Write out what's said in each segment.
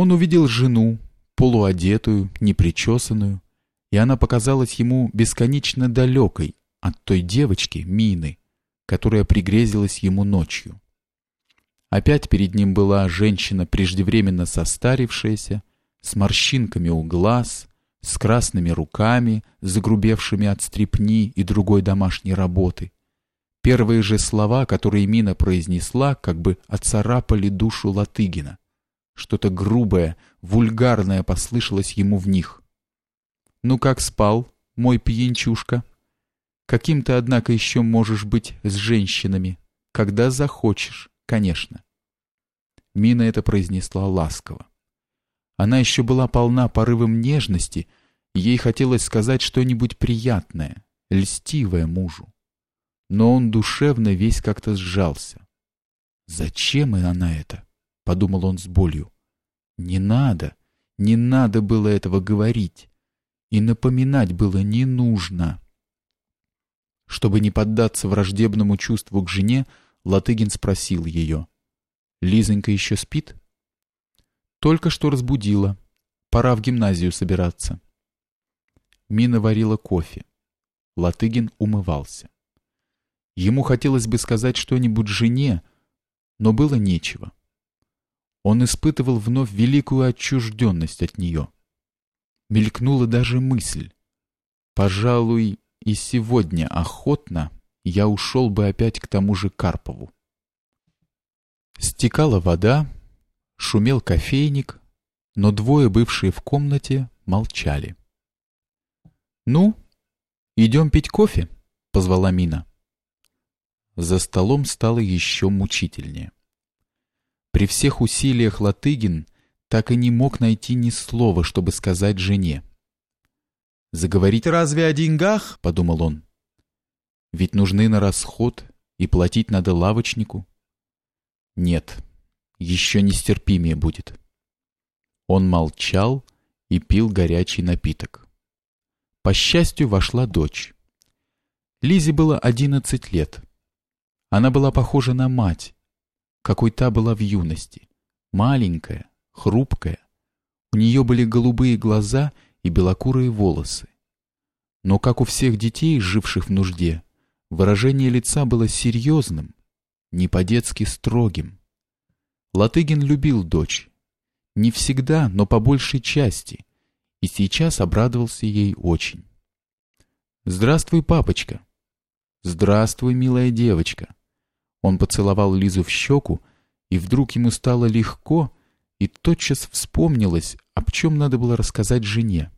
Он увидел жену, полуодетую, непричесанную, и она показалась ему бесконечно далекой от той девочки, Мины, которая пригрезилась ему ночью. Опять перед ним была женщина, преждевременно состарившаяся, с морщинками у глаз, с красными руками, загрубевшими от стрепни и другой домашней работы. Первые же слова, которые Мина произнесла, как бы оцарапали душу Латыгина. Что-то грубое, вульгарное послышалось ему в них. «Ну как спал, мой пьянчушка? Каким ты, однако, еще можешь быть с женщинами? Когда захочешь, конечно». Мина это произнесла ласково. Она еще была полна порывом нежности, ей хотелось сказать что-нибудь приятное, льстивое мужу. Но он душевно весь как-то сжался. «Зачем и она это?» — подумал он с болью. «Не надо, не надо было этого говорить, и напоминать было не нужно». Чтобы не поддаться враждебному чувству к жене, Латыгин спросил ее. «Лизонька еще спит?» Только что разбудила. Пора в гимназию собираться. Мина варила кофе. Латыгин умывался. Ему хотелось бы сказать что-нибудь жене, но было нечего. Он испытывал вновь великую отчужденность от нее. Мелькнула даже мысль. Пожалуй, и сегодня охотно я ушел бы опять к тому же Карпову. Стекала вода, Шумел кофейник, но двое, бывшие в комнате, молчали. «Ну, идем пить кофе?» — позвала Мина. За столом стало еще мучительнее. При всех усилиях Латыгин так и не мог найти ни слова, чтобы сказать жене. «Заговорить разве о деньгах?» — подумал он. «Ведь нужны на расход, и платить надо лавочнику». «Нет, еще нестерпимее будет. Он молчал и пил горячий напиток. По счастью, вошла дочь. Лизе было одиннадцать лет. Она была похожа на мать, какой та была в юности. Маленькая, хрупкая. У нее были голубые глаза и белокурые волосы. Но, как у всех детей, живших в нужде, выражение лица было серьезным, не по-детски строгим. Латыгин любил дочь. Не всегда, но по большей части. И сейчас обрадовался ей очень. «Здравствуй, папочка!» «Здравствуй, милая девочка!» Он поцеловал Лизу в щеку, и вдруг ему стало легко, и тотчас вспомнилось, об чем надо было рассказать жене.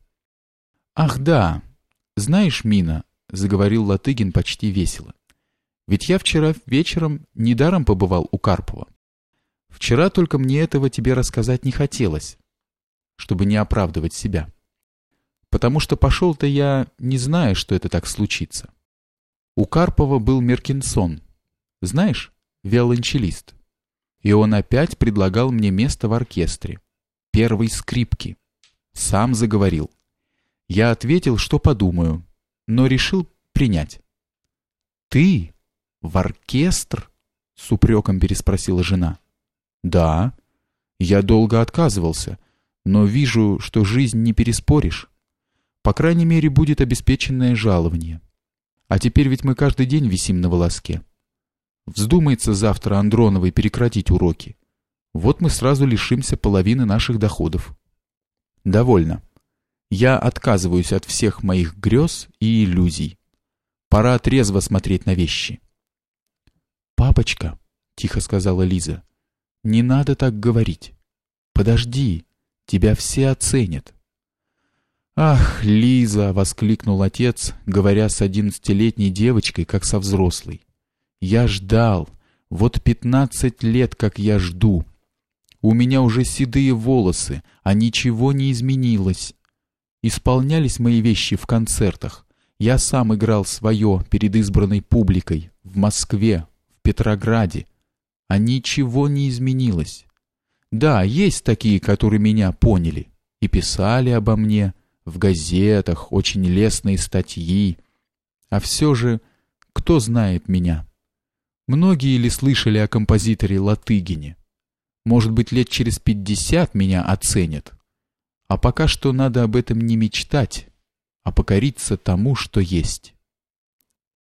«Ах да! Знаешь, Мина, — заговорил Латыгин почти весело, — ведь я вчера вечером недаром побывал у Карпова. Вчера только мне этого тебе рассказать не хотелось, чтобы не оправдывать себя. Потому что пошел-то я, не зная, что это так случится. У Карпова был Меркинсон, знаешь, виолончелист. И он опять предлагал мне место в оркестре, первой скрипки. Сам заговорил. Я ответил, что подумаю, но решил принять. «Ты? В оркестр?» — с упреком переспросила жена. Да, я долго отказывался, но вижу, что жизнь не переспоришь. По крайней мере, будет обеспеченное жалование. А теперь ведь мы каждый день висим на волоске. Вздумается завтра Андроновой прекратить уроки. Вот мы сразу лишимся половины наших доходов. Довольно. Я отказываюсь от всех моих грез и иллюзий. Пора трезво смотреть на вещи. «Папочка», — тихо сказала Лиза, не надо так говорить. Подожди, тебя все оценят. Ах, Лиза, воскликнул отец, говоря с одиннадцатилетней девочкой, как со взрослой. Я ждал. Вот пятнадцать лет, как я жду. У меня уже седые волосы, а ничего не изменилось. Исполнялись мои вещи в концертах. Я сам играл свое перед избранной публикой в Москве, в Петрограде а ничего не изменилось. Да, есть такие, которые меня поняли и писали обо мне в газетах, очень лестные статьи. А все же, кто знает меня? Многие ли слышали о композиторе Латыгине? Может быть, лет через пятьдесят меня оценят. А пока что надо об этом не мечтать, а покориться тому, что есть.